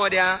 我的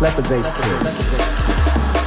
Let the bass kick.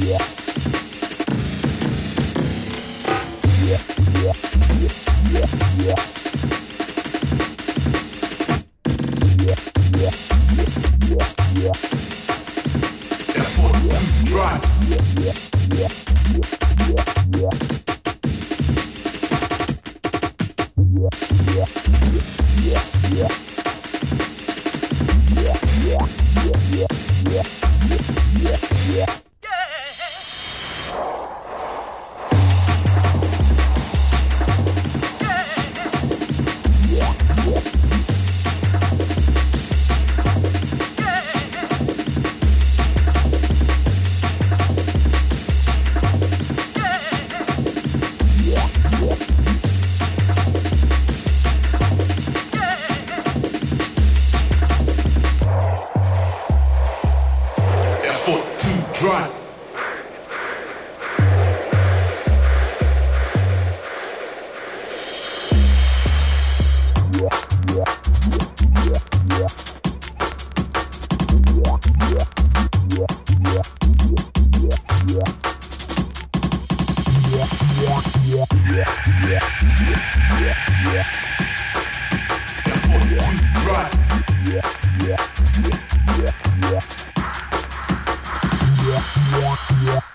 Yeah. Yeah, yeah, yeah.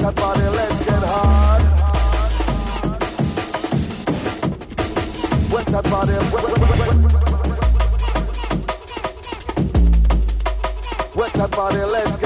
that body, let's get hard. That body, wet, that body, let's